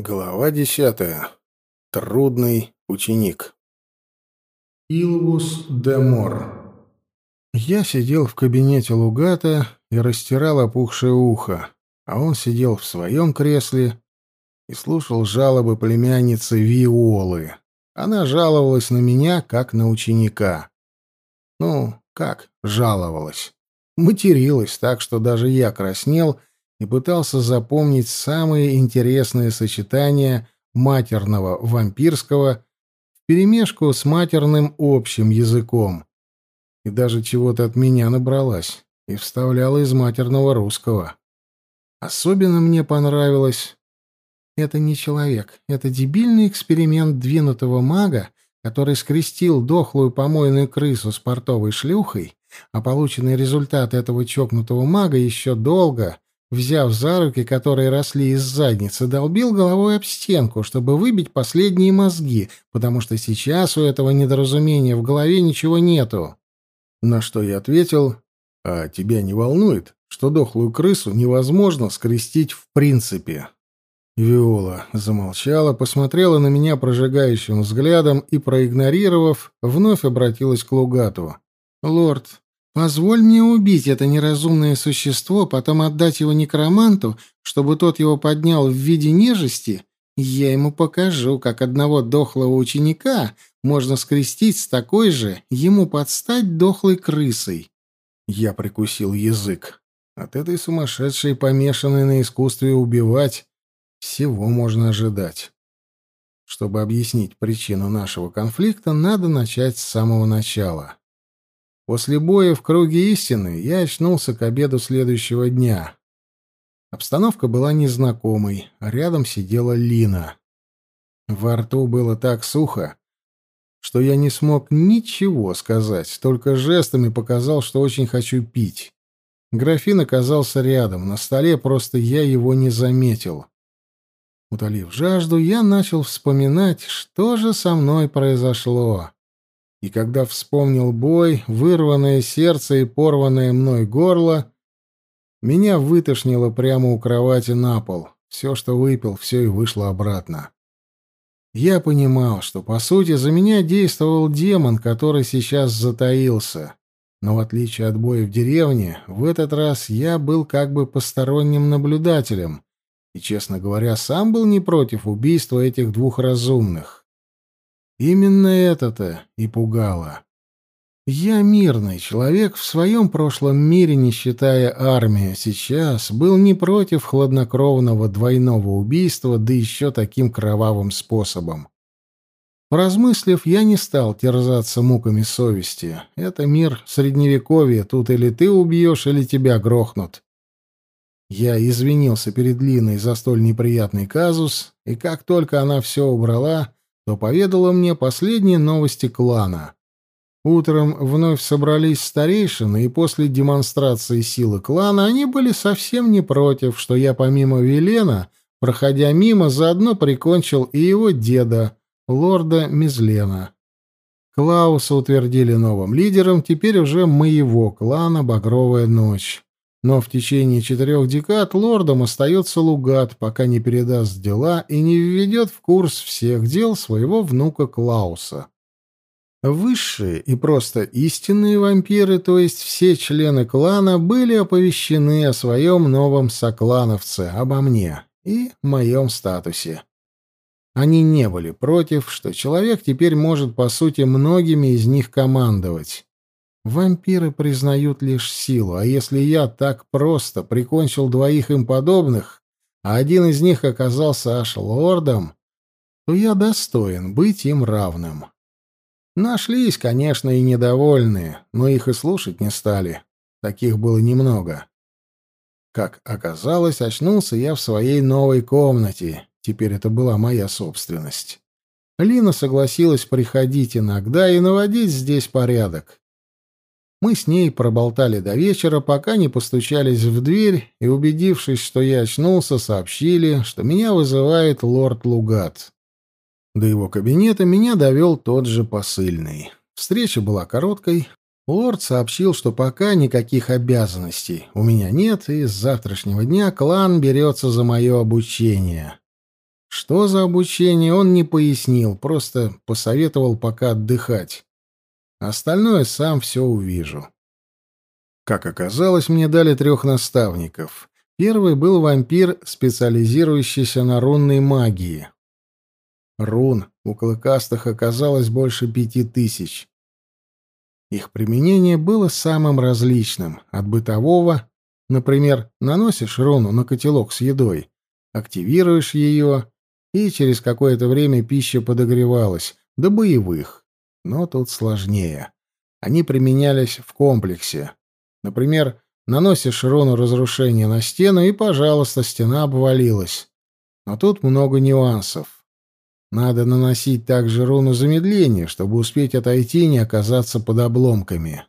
Глава десятая. Трудный ученик. Илвус де Мор. Я сидел в кабинете Лугата и растирал опухшее ухо, а он сидел в своем кресле и слушал жалобы племянницы Виолы. Она жаловалась на меня, как на ученика. Ну, как жаловалась? Материлась так, что даже я краснел и пытался запомнить самые интересные сочетания матерного вампирского вперемешку с матерным общим языком. И даже чего-то от меня набралась и вставляла из матерного русского. Особенно мне понравилось «Это не человек, это дебильный эксперимент двинутого мага, который скрестил дохлую помойную крысу с портовой шлюхой, а полученный результат этого чокнутого мага еще долго, взяв за руки, которые росли из задницы, долбил головой об стенку, чтобы выбить последние мозги, потому что сейчас у этого недоразумения в голове ничего нету. На что я ответил, «А тебя не волнует, что дохлую крысу невозможно скрестить в принципе?» Виола замолчала, посмотрела на меня прожигающим взглядом и, проигнорировав, вновь обратилась к Лугату. «Лорд, Позволь мне убить это неразумное существо, потом отдать его некроманту, чтобы тот его поднял в виде нежести, я ему покажу, как одного дохлого ученика можно скрестить с такой же, ему подстать дохлой крысой. Я прикусил язык. От этой сумасшедшей, помешанной на искусстве убивать, всего можно ожидать. Чтобы объяснить причину нашего конфликта, надо начать с самого начала. После боя в круге истины я очнулся к обеду следующего дня. Обстановка была незнакомой, а рядом сидела Лина. Во рту было так сухо, что я не смог ничего сказать, только жестами показал, что очень хочу пить. Графин оказался рядом, на столе просто я его не заметил. Утолив жажду, я начал вспоминать, что же со мной произошло и когда вспомнил бой, вырванное сердце и порванное мной горло, меня вытошнило прямо у кровати на пол. Все, что выпил, все и вышло обратно. Я понимал, что, по сути, за меня действовал демон, который сейчас затаился. Но в отличие от боя в деревне, в этот раз я был как бы посторонним наблюдателем и, честно говоря, сам был не против убийства этих двух разумных. Именно это-то и пугало. Я мирный человек, в своем прошлом мире, не считая армию, сейчас был не против хладнокровного двойного убийства, да еще таким кровавым способом. Поразмыслив, я не стал терзаться муками совести. Это мир средневековья, тут или ты убьешь, или тебя грохнут. Я извинился перед Линой за столь неприятный казус, и как только она все убрала, то поведала мне последние новости клана. Утром вновь собрались старейшины, и после демонстрации силы клана они были совсем не против, что я помимо Велена, проходя мимо, заодно прикончил и его деда, лорда Мизлена. Клауса утвердили новым лидером, теперь уже моего клана «Багровая ночь». Но в течение четырех декад лордом остается Лугат, пока не передаст дела и не введет в курс всех дел своего внука Клауса. Высшие и просто истинные вампиры, то есть все члены клана, были оповещены о своем новом соклановце, обо мне и моем статусе. Они не были против, что человек теперь может, по сути, многими из них командовать. Вампиры признают лишь силу, а если я так просто прикончил двоих им подобных, а один из них оказался аж лордом, то я достоин быть им равным. Нашлись, конечно, и недовольные, но их и слушать не стали. Таких было немного. Как оказалось, очнулся я в своей новой комнате. Теперь это была моя собственность. Лина согласилась приходить иногда и наводить здесь порядок. Мы с ней проболтали до вечера, пока не постучались в дверь и, убедившись, что я очнулся, сообщили, что меня вызывает лорд Лугат. До его кабинета меня довел тот же посыльный. Встреча была короткой. Лорд сообщил, что пока никаких обязанностей у меня нет, и с завтрашнего дня клан берется за мое обучение. Что за обучение, он не пояснил, просто посоветовал пока отдыхать. Остальное сам все увижу. Как оказалось, мне дали трех наставников. Первый был вампир, специализирующийся на рунной магии. Рун у клыкастых оказалось больше пяти тысяч. Их применение было самым различным, от бытового, например, наносишь руну на котелок с едой, активируешь ее, и через какое-то время пища подогревалась, до боевых но тут сложнее. Они применялись в комплексе. Например, наносишь руну разрушения на стену, и, пожалуйста, стена обвалилась. Но тут много нюансов. Надо наносить также руну замедления, чтобы успеть отойти и не оказаться под обломками.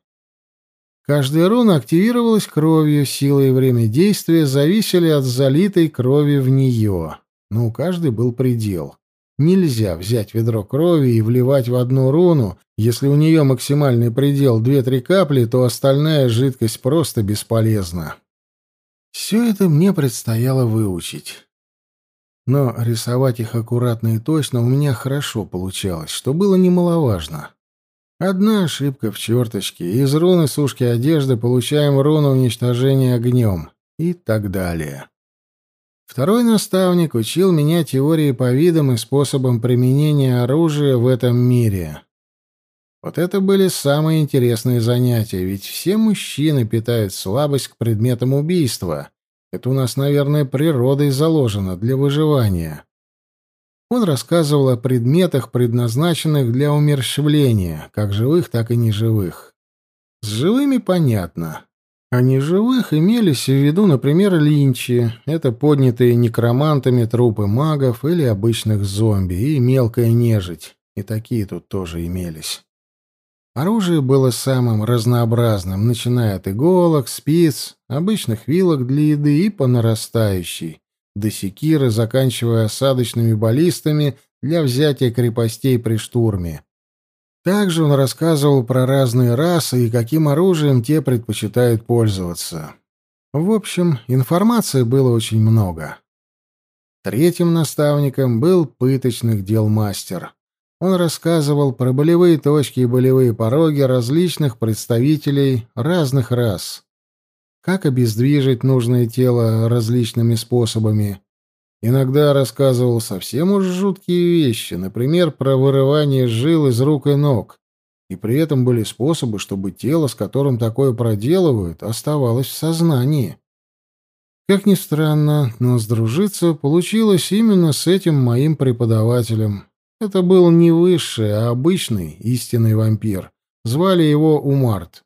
Каждая руна активировалась кровью, сила и время действия зависели от залитой крови в нее, но у каждой был предел. Нельзя взять ведро крови и вливать в одну руну. Если у нее максимальный предел 2-3 капли, то остальная жидкость просто бесполезна. Все это мне предстояло выучить. Но рисовать их аккуратно и точно у меня хорошо получалось, что было немаловажно. Одна ошибка в черточке, из руны сушки одежды получаем руну уничтожения огнем и так далее. Второй наставник учил меня теории по видам и способам применения оружия в этом мире. Вот это были самые интересные занятия, ведь все мужчины питают слабость к предметам убийства. Это у нас, наверное, природой заложено для выживания. Он рассказывал о предметах, предназначенных для умерщвления, как живых, так и неживых. С живыми понятно. Они живых имелись в виду, например, линчи. Это поднятые некромантами трупы магов или обычных зомби и мелкая нежить. И такие тут тоже имелись. Оружие было самым разнообразным, начиная от иголок, спиц, обычных вилок для еды и по нарастающей, до секиры, заканчивая осадочными баллистами для взятия крепостей при штурме. Также он рассказывал про разные расы и каким оружием те предпочитают пользоваться. В общем, информации было очень много. Третьим наставником был пыточных дел мастер. Он рассказывал про болевые точки и болевые пороги различных представителей разных рас. Как обездвижить нужное тело различными способами, Иногда рассказывал совсем уж жуткие вещи, например, про вырывание жил из рук и ног. И при этом были способы, чтобы тело, с которым такое проделывают, оставалось в сознании. Как ни странно, но сдружиться получилось именно с этим моим преподавателем. Это был не высший, а обычный истинный вампир. Звали его Умарт.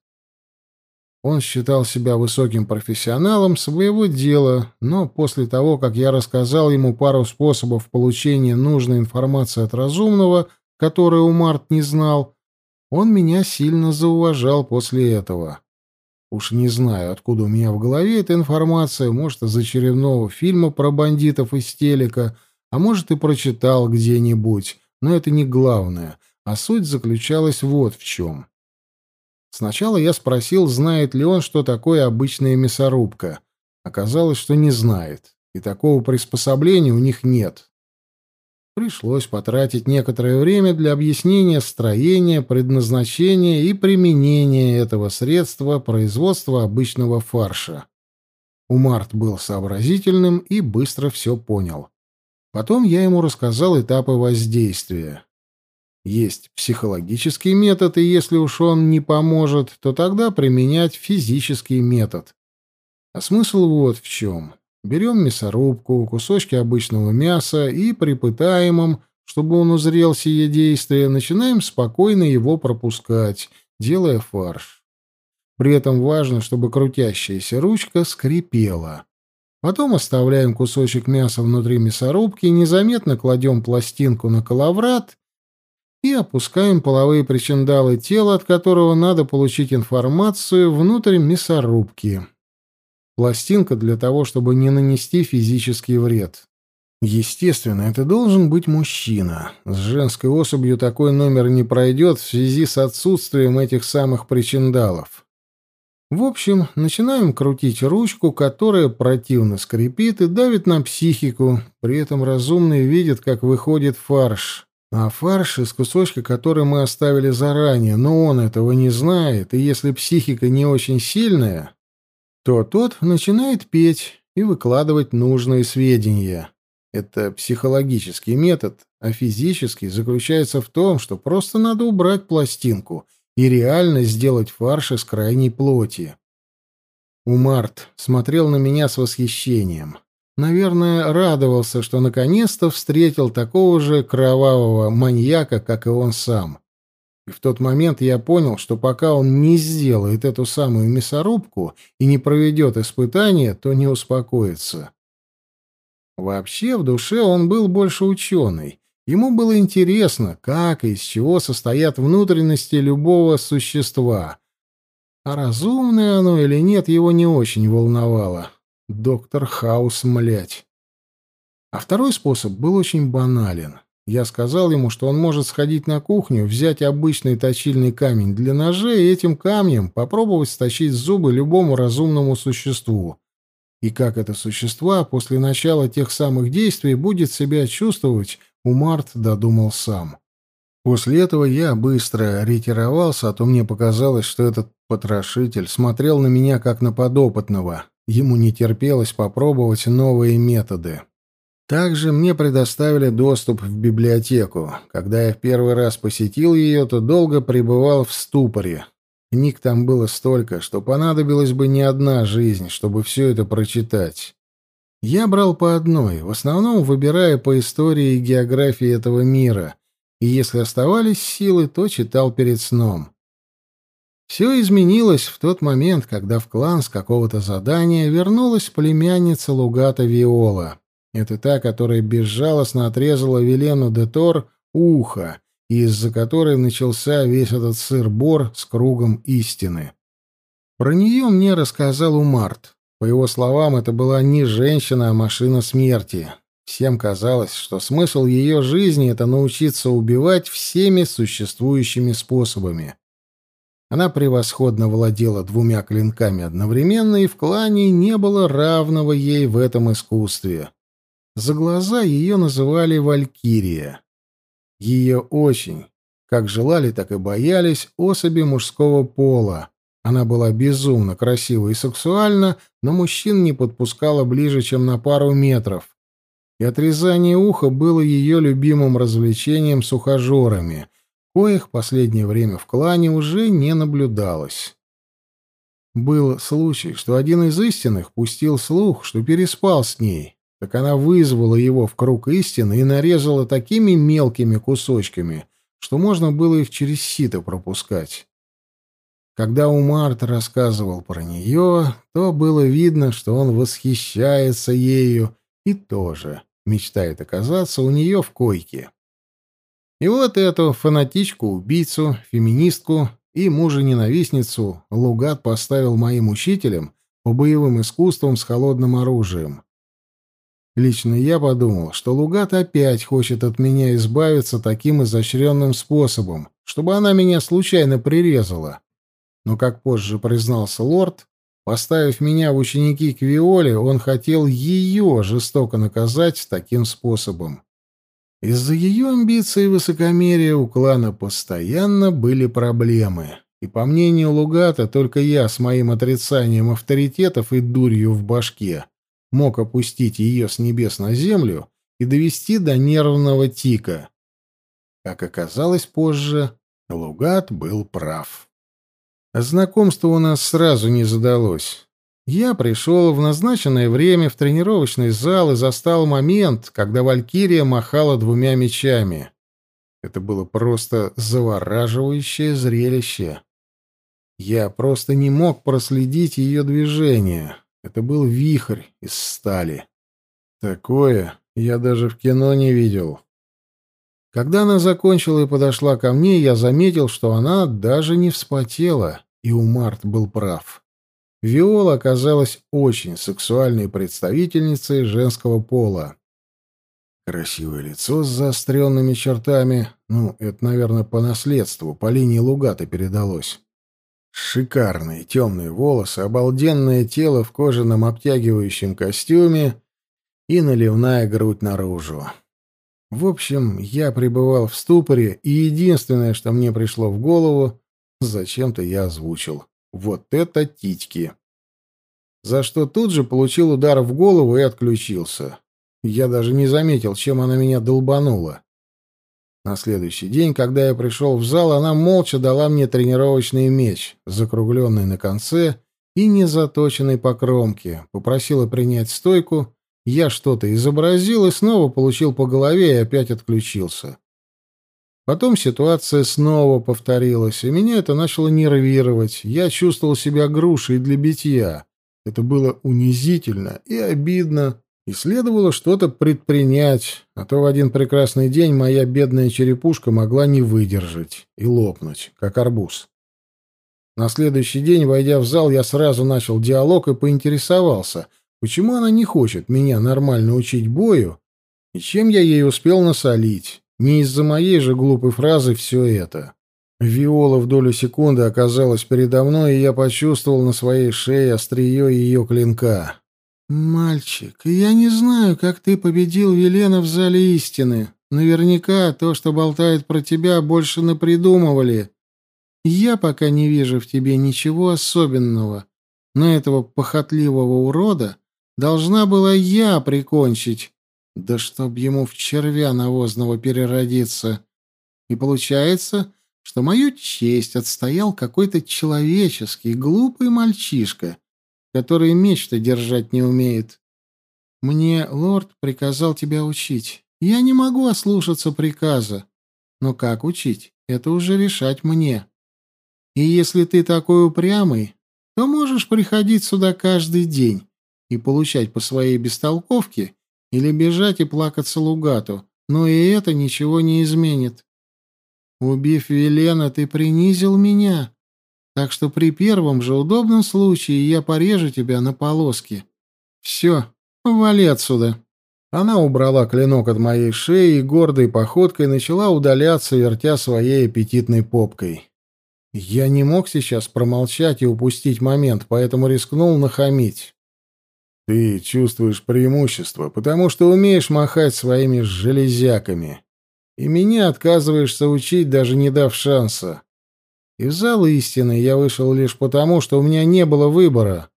Он считал себя высоким профессионалом своего дела, но после того, как я рассказал ему пару способов получения нужной информации от разумного, которую Март не знал, он меня сильно зауважал после этого. Уж не знаю, откуда у меня в голове эта информация, может, из очередного фильма про бандитов из телека, а может, и прочитал где-нибудь, но это не главное, а суть заключалась вот в чем. Сначала я спросил, знает ли он, что такое обычная мясорубка. Оказалось, что не знает, и такого приспособления у них нет. Пришлось потратить некоторое время для объяснения строения, предназначения и применения этого средства производства обычного фарша. Умарт был сообразительным и быстро все понял. Потом я ему рассказал этапы воздействия. Есть психологический метод, и если уж он не поможет, то тогда применять физический метод. А смысл вот в чем. Берем мясорубку, кусочки обычного мяса и при пытаемом, чтобы он узрел сие действие, начинаем спокойно его пропускать, делая фарш. При этом важно, чтобы крутящаяся ручка скрипела. Потом оставляем кусочек мяса внутри мясорубки, незаметно кладем пластинку на коловрат и опускаем половые причиндалы тела, от которого надо получить информацию внутрь мясорубки. Пластинка для того, чтобы не нанести физический вред. Естественно, это должен быть мужчина. С женской особью такой номер не пройдет в связи с отсутствием этих самых причиндалов. В общем, начинаем крутить ручку, которая противно скрипит и давит на психику, при этом разумный видит, как выходит фарш. А фарш из кусочка, который мы оставили заранее, но он этого не знает, и если психика не очень сильная, то тот начинает петь и выкладывать нужные сведения. Это психологический метод, а физический заключается в том, что просто надо убрать пластинку и реально сделать фарш из крайней плоти. Умарт смотрел на меня с восхищением наверное, радовался, что наконец-то встретил такого же кровавого маньяка, как и он сам. И в тот момент я понял, что пока он не сделает эту самую мясорубку и не проведет испытание, то не успокоится. Вообще, в душе он был больше ученый. Ему было интересно, как и из чего состоят внутренности любого существа. А разумное оно или нет, его не очень волновало доктор Хаус, млять. А второй способ был очень банален. Я сказал ему, что он может сходить на кухню, взять обычный точильный камень для ножей и этим камнем попробовать сточить зубы любому разумному существу. И как это существо после начала тех самых действий будет себя чувствовать, у Умарт додумал сам. После этого я быстро ретировался, а то мне показалось, что этот потрошитель смотрел на меня как на подопытного, Ему не терпелось попробовать новые методы. Также мне предоставили доступ в библиотеку. Когда я в первый раз посетил ее, то долго пребывал в ступоре. Книг там было столько, что понадобилась бы не одна жизнь, чтобы все это прочитать. Я брал по одной, в основном выбирая по истории и географии этого мира, и если оставались силы, то читал перед сном. Все изменилось в тот момент, когда в клан с какого-то задания вернулась племянница Лугата Виола. Это та, которая безжалостно отрезала Велену де Тор ухо, из-за которой начался весь этот сыр-бор с кругом истины. Про нее мне рассказал Умарт. По его словам, это была не женщина, а машина смерти. Всем казалось, что смысл ее жизни — это научиться убивать всеми существующими способами. Она превосходно владела двумя клинками одновременно, и в клане не было равного ей в этом искусстве. За глаза ее называли Валькирия. Ее очень, как желали, так и боялись, особи мужского пола. Она была безумно красива и сексуальна, но мужчин не подпускала ближе, чем на пару метров. И отрезание уха было ее любимым развлечением с ухажерами — коих последнее время в клане уже не наблюдалось. Был случай, что один из истинных пустил слух, что переспал с ней, так она вызвала его в круг истины и нарезала такими мелкими кусочками, что можно было их через сито пропускать. Когда Умарт рассказывал про нее, то было видно, что он восхищается ею и тоже мечтает оказаться у нее в койке. И вот эту фанатичку-убийцу, феминистку и мужа-ненавистницу Лугат поставил моим учителем по боевым искусствам с холодным оружием. Лично я подумал, что Лугат опять хочет от меня избавиться таким изощренным способом, чтобы она меня случайно прирезала. Но, как позже признался лорд, поставив меня в ученики к Виоле, он хотел ее жестоко наказать таким способом. Из-за ее амбиций и высокомерия у клана постоянно были проблемы. И по мнению Лугата, только я с моим отрицанием авторитетов и дурью в башке мог опустить ее с небес на землю и довести до нервного тика. Как оказалось позже, Лугат был прав. Знакомство у нас сразу не задалось. Я пришел в назначенное время в тренировочный зал и застал момент, когда Валькирия махала двумя мечами. Это было просто завораживающее зрелище. Я просто не мог проследить ее движение. Это был вихрь из стали. Такое я даже в кино не видел. Когда она закончила и подошла ко мне, я заметил, что она даже не вспотела, и Умарт был прав. Виола оказалась очень сексуальной представительницей женского пола. Красивое лицо с заостренными чертами, ну, это, наверное, по наследству, по линии Лугата передалось. Шикарные темные волосы, обалденное тело в кожаном обтягивающем костюме и наливная грудь наружу. В общем, я пребывал в ступоре, и единственное, что мне пришло в голову, зачем-то я озвучил. Вот это титьки! За что тут же получил удар в голову и отключился. Я даже не заметил, чем она меня долбанула. На следующий день, когда я пришел в зал, она молча дала мне тренировочный меч, закругленный на конце и не заточенный по кромке, попросила принять стойку, я что-то изобразил и снова получил по голове и опять отключился. Потом ситуация снова повторилась, и меня это начало нервировать. Я чувствовал себя грушей для битья. Это было унизительно и обидно, и следовало что-то предпринять, а то в один прекрасный день моя бедная черепушка могла не выдержать и лопнуть, как арбуз. На следующий день, войдя в зал, я сразу начал диалог и поинтересовался, почему она не хочет меня нормально учить бою и чем я ей успел насолить. Не из-за моей же глупой фразы все это. Виола в долю секунды оказалась передо мной, и я почувствовал на своей шее острие ее клинка. «Мальчик, я не знаю, как ты победил Велена в зале истины. Наверняка то, что болтает про тебя, больше напридумывали. Я пока не вижу в тебе ничего особенного, но этого похотливого урода должна была я прикончить, да чтоб ему в червя навозного переродиться. И получается, что мою честь отстоял какой-то человеческий, глупый мальчишка, который меч-то держать не умеет. Мне лорд приказал тебя учить. Я не могу ослушаться приказа. Но как учить, это уже решать мне. И если ты такой упрямый, то можешь приходить сюда каждый день и получать по своей бестолковке — или бежать и плакаться Лугату, но и это ничего не изменит. Убив Велена, ты принизил меня, так что при первом же удобном случае я порежу тебя на полоски. Все, вали отсюда». Она убрала клинок от моей шеи и гордой походкой начала удаляться, вертя своей аппетитной попкой. Я не мог сейчас промолчать и упустить момент, поэтому рискнул нахамить. Ты чувствуешь преимущество, потому что умеешь махать своими железяками. И меня отказываешься учить, даже не дав шанса. И в зал истины я вышел лишь потому, что у меня не было выбора.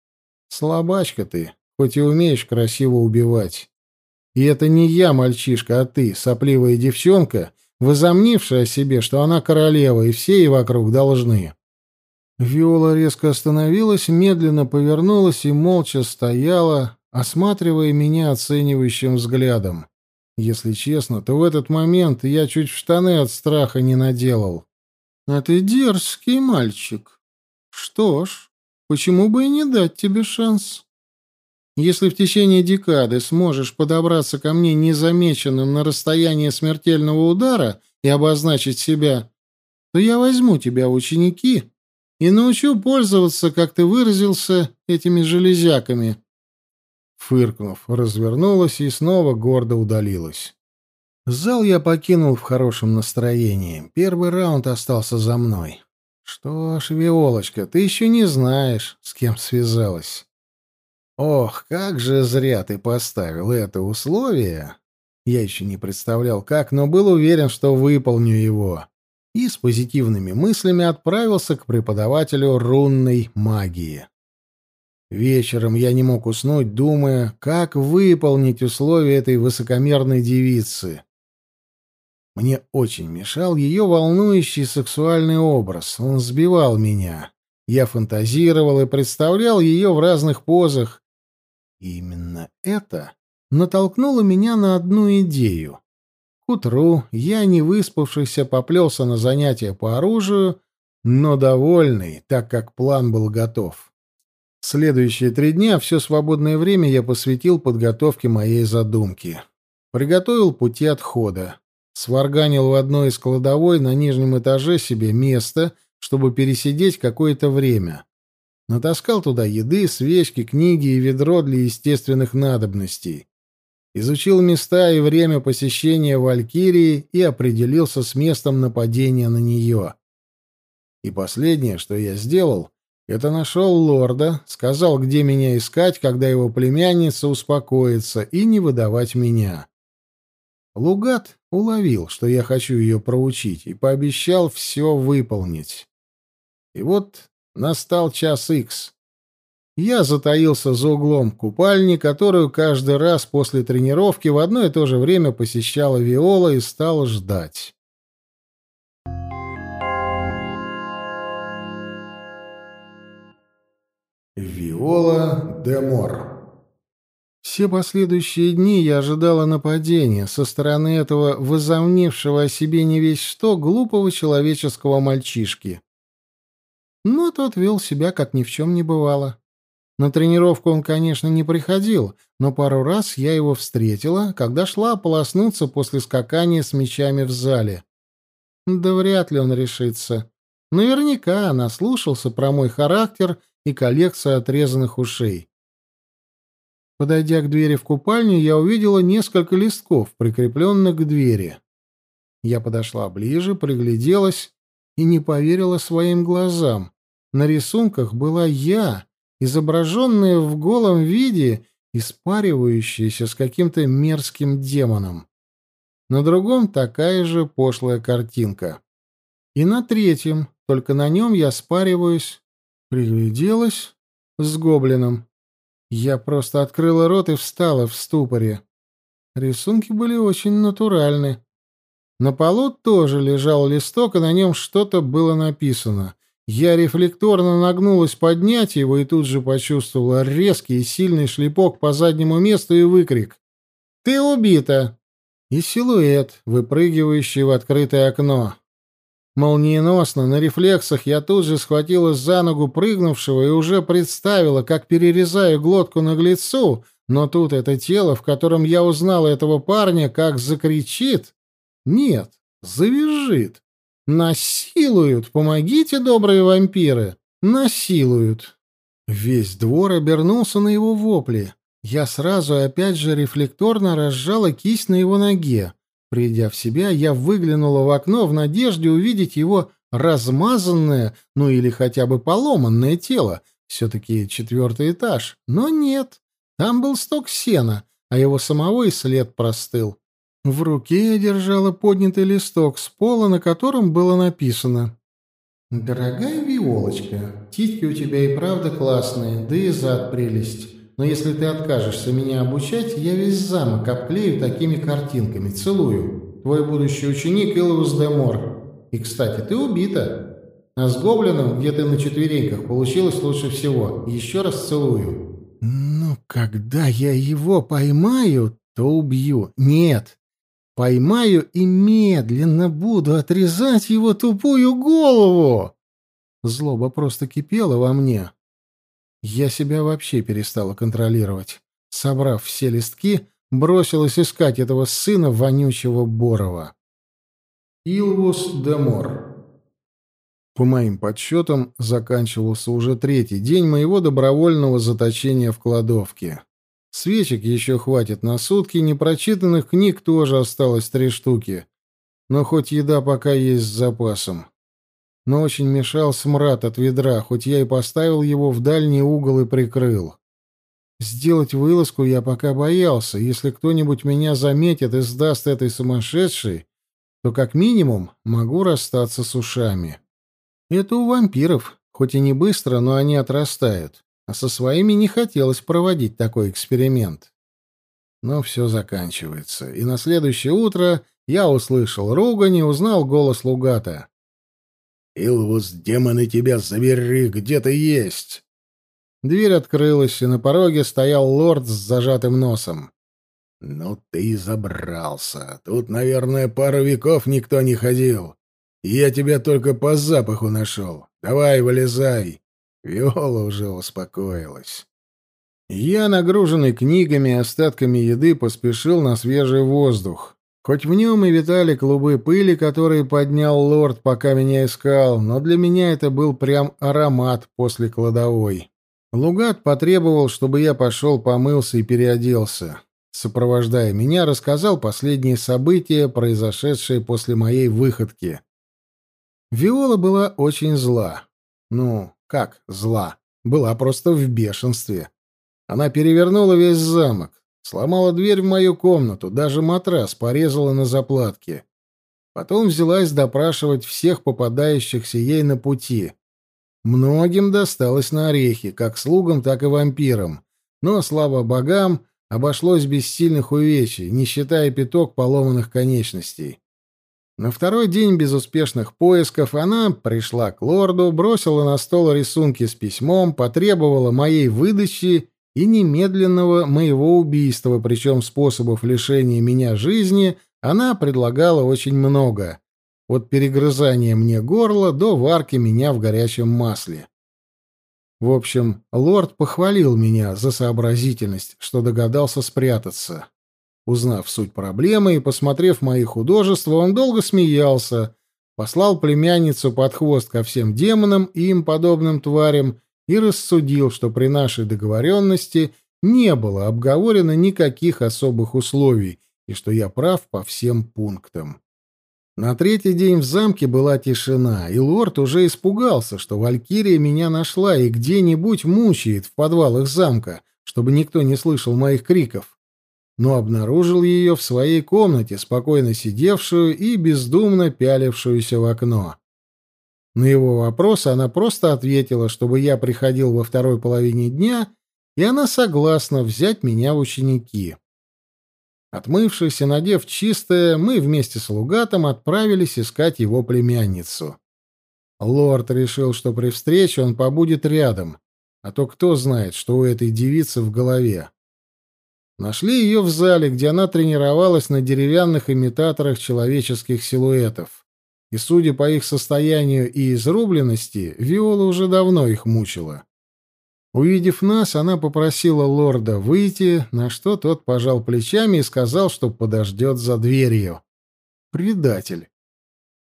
Слабачка ты, хоть и умеешь красиво убивать. И это не я, мальчишка, а ты, сопливая девчонка, возомнившая о себе, что она королева, и все ей вокруг должны. Виола резко остановилась, медленно повернулась и молча стояла, осматривая меня оценивающим взглядом. Если честно, то в этот момент я чуть в штаны от страха не наделал. «А ты дерзкий мальчик. Что ж, почему бы и не дать тебе шанс? Если в течение декады сможешь подобраться ко мне незамеченным на расстояние смертельного удара и обозначить себя, то я возьму тебя в ученики» и научу пользоваться, как ты выразился, этими железяками». Фыркнув, развернулась и снова гордо удалилась. Зал я покинул в хорошем настроении. Первый раунд остался за мной. Что ж, Виолочка, ты еще не знаешь, с кем связалась. Ох, как же зря ты поставил это условие. Я еще не представлял как, но был уверен, что выполню его. И с позитивными мыслями отправился к преподавателю рунной магии. Вечером я не мог уснуть, думая, как выполнить условия этой высокомерной девицы. Мне очень мешал ее волнующий сексуальный образ. Он сбивал меня. Я фантазировал и представлял К утру я, не выспавшийся, поплелся на занятия по оружию, но довольный, так как план был готов. Следующие три дня все свободное время я посвятил подготовке моей задумки. Приготовил пути отхода. Сварганил в одной из кладовой на нижнем этаже себе место, чтобы пересидеть какое-то время. Натаскал туда еды, свечки, книги и ведро для естественных надобностей изучил места и время посещения Валькирии и определился с местом нападения на нее. И последнее, что я сделал, это нашел лорда, сказал, где меня искать, когда его племянница успокоится, и не выдавать меня. Лугат уловил, что я хочу ее проучить, и пообещал все выполнить. И вот настал час икс. Я затаился за углом купальни, которую каждый раз после тренировки в одно и то же время посещала Виола и стал ждать. Виола де Мор Все последующие дни я ожидала нападения со стороны этого возомнившего о себе не весь что глупого человеческого мальчишки. Но тот вел себя, как ни в чем не бывало. На тренировку он, конечно, не приходил, но пару раз я его встретила, когда шла полоснуться после скакания с мячами в зале. Да вряд ли он решится. Наверняка наслушался про мой характер и коллекцию отрезанных ушей. Подойдя к двери в купальню, я увидела несколько листков, прикрепленных к двери. Я подошла ближе, пригляделась и не поверила своим глазам. На рисунках была я, изображенные в голом виде, испаривающиеся с каким-то мерзким демоном. На другом такая же пошлая картинка. И на третьем, только на нем я спариваюсь, пригляделась, с гоблином. Я просто открыла рот и встала в ступоре. Рисунки были очень натуральны. На полу тоже лежал листок, и на нем что-то было написано. Я рефлекторно нагнулась поднять его и тут же почувствовала резкий и сильный шлепок по заднему месту и выкрик. «Ты убита!» И силуэт, выпрыгивающий в открытое окно. Молниеносно, на рефлексах, я тут же схватилась за ногу прыгнувшего и уже представила, как перерезаю глотку наглецу, но тут это тело, в котором я узнала этого парня, как закричит. Нет, завизжит «Насилуют! Помогите, добрые вампиры! Насилуют!» Весь двор обернулся на его вопли. Я сразу опять же рефлекторно разжала кисть на его ноге. Придя в себя, я выглянула в окно в надежде увидеть его размазанное, ну или хотя бы поломанное тело. Все-таки четвертый этаж. Но нет. Там был сток сена, а его самого и след простыл. В руке я держала поднятый листок с пола, на котором было написано. «Дорогая Виолочка, титьки у тебя и правда классные, да и зад прелесть. Но если ты откажешься меня обучать, я весь замок обклею такими картинками. Целую. Твой будущий ученик Иловус Демор. И, кстати, ты убита. А с гоблином, где ты на четвереньках, получилось лучше всего. Еще раз целую». «Ну, когда я его поймаю, то убью. Нет, Поймаю и медленно буду отрезать его тупую голову. Злоба просто кипела во мне. Я себя вообще перестала контролировать. Собрав все листки, бросилась искать этого сына вонючего Борова. Илвус Демор. По моим подсчетам, заканчивался уже третий день моего добровольного заточения в кладовке. Свечек еще хватит на сутки, непрочитанных книг тоже осталось три штуки. Но хоть еда пока есть с запасом. Но очень мешал смрад от ведра, хоть я и поставил его в дальний угол и прикрыл. Сделать вылазку я пока боялся. Если кто-нибудь меня заметит и сдаст этой сумасшедшей, то как минимум могу расстаться с ушами. Это у вампиров, хоть и не быстро, но они отрастают а со своими не хотелось проводить такой эксперимент. Но все заканчивается, и на следующее утро я услышал ругань и узнал голос Лугата. «Илвус, демоны тебя завери, где ты есть!» Дверь открылась, и на пороге стоял лорд с зажатым носом. «Ну ты забрался. Тут, наверное, пару веков никто не ходил. Я тебя только по запаху нашел. Давай, вылезай!» Виола уже успокоилась. Я, нагруженный книгами и остатками еды, поспешил на свежий воздух. Хоть в нем и витали клубы пыли, которые поднял лорд, пока меня искал, но для меня это был прям аромат после кладовой. Лугат потребовал, чтобы я пошел помылся и переоделся. Сопровождая меня, рассказал последние события, произошедшие после моей выходки. Виола была очень зла. Ну, как зла, была просто в бешенстве. Она перевернула весь замок, сломала дверь в мою комнату, даже матрас порезала на заплатки. Потом взялась допрашивать всех попадающихся ей на пути. Многим досталось на орехи, как слугам, так и вампирам. Но, слава богам, обошлось без сильных увечий, не считая пяток поломанных конечностей. На второй день безуспешных поисков она пришла к лорду, бросила на стол рисунки с письмом, потребовала моей выдачи и немедленного моего убийства, причем способов лишения меня жизни она предлагала очень много. От перегрызания мне горла до варки меня в горячем масле. В общем, лорд похвалил меня за сообразительность, что догадался спрятаться. Узнав суть проблемы и посмотрев мои художества, он долго смеялся, послал племянницу под хвост ко всем демонам и им подобным тварям и рассудил, что при нашей договоренности не было обговорено никаких особых условий и что я прав по всем пунктам. На третий день в замке была тишина, и лорд уже испугался, что Валькирия меня нашла и где-нибудь мучает в подвалах замка, чтобы никто не слышал моих криков но обнаружил ее в своей комнате, спокойно сидевшую и бездумно пялившуюся в окно. На его вопрос она просто ответила, чтобы я приходил во второй половине дня, и она согласна взять меня в ученики. Отмывшись и надев чистое, мы вместе с Лугатом отправились искать его племянницу. Лорд решил, что при встрече он побудет рядом, а то кто знает, что у этой девицы в голове. Нашли ее в зале, где она тренировалась на деревянных имитаторах человеческих силуэтов. И, судя по их состоянию и изрубленности, Виола уже давно их мучила. Увидев нас, она попросила лорда выйти, на что тот пожал плечами и сказал, что подождет за дверью. Предатель.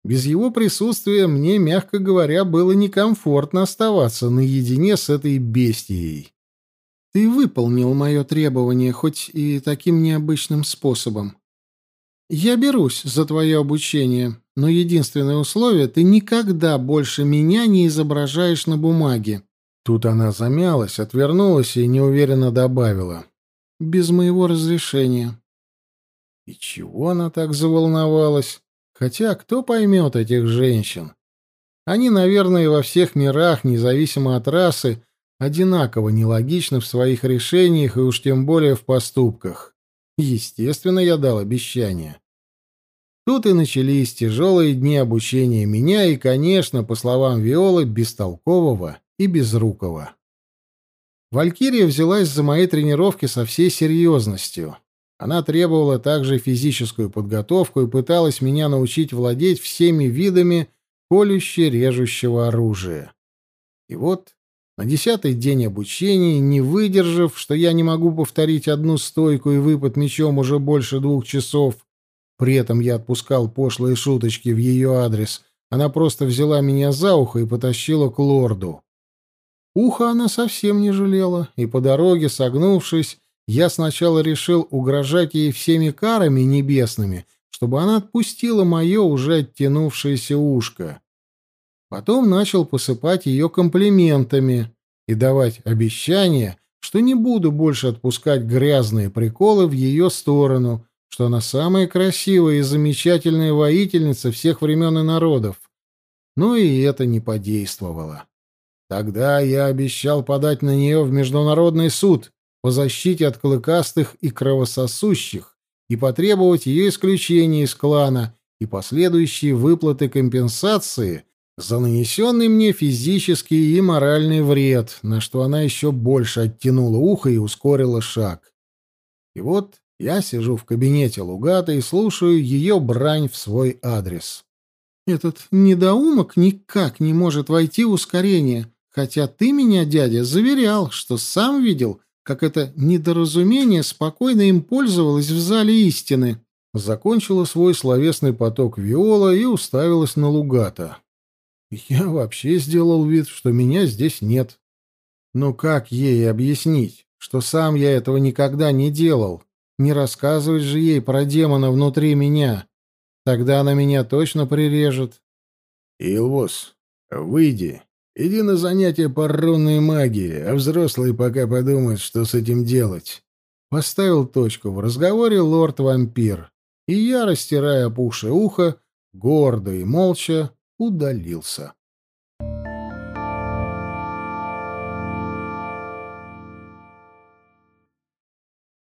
Без его присутствия мне, мягко говоря, было некомфортно оставаться наедине с этой бестией. Ты выполнил мое требование, хоть и таким необычным способом. Я берусь за твое обучение, но единственное условие — ты никогда больше меня не изображаешь на бумаге». Тут она замялась, отвернулась и неуверенно добавила. «Без моего разрешения». И чего она так заволновалась? Хотя кто поймет этих женщин? Они, наверное, во всех мирах, независимо от расы, одинаково нелогичны в своих решениях и уж тем более в поступках. Естественно, я дал обещание. Тут и начались тяжелые дни обучения меня и, конечно, по словам Виолы, бестолкового и безрукого. Валькирия взялась за мои тренировки со всей серьезностью. Она требовала также физическую подготовку и пыталась меня научить владеть всеми видами колюще-режущего оружия. И вот на десятый день обучения, не выдержав, что я не могу повторить одну стойку и выпад мечом уже больше двух часов, при этом я отпускал пошлые шуточки в ее адрес, она просто взяла меня за ухо и потащила к лорду. Потом начал посыпать ее комплиментами и давать обещание, что не буду больше отпускать грязные приколы в ее сторону, что она самая красивая и замечательная воительница всех времен и народов. Но и это не подействовало. Тогда я обещал подать на нее в Международный суд по защите от клыкастых и кровососущих и потребовать ее исключения из клана и последующие выплаты компенсации за нанесенный мне физический и моральный вред, на что она еще больше оттянула ухо и ускорила шаг. И вот я сижу в кабинете Лугата и слушаю ее брань в свой адрес. «Этот недоумок никак не может войти в ускорение, хотя ты меня, дядя, заверял, что сам видел, как это недоразумение спокойно им пользовалось в зале истины». Закончила свой словесный поток Виола и уставилась на Лугата. Я вообще сделал вид, что меня здесь нет. Но как ей объяснить, что сам я этого никогда не делал? Не рассказывать же ей про демона внутри меня. Тогда она меня точно прирежет. Илвус, выйди. Иди на занятия по рунной магии, а взрослые пока подумают, что с этим делать. Поставил точку в разговоре лорд-вампир. И я, растирая опухшее ухо, гордо и молча удалился.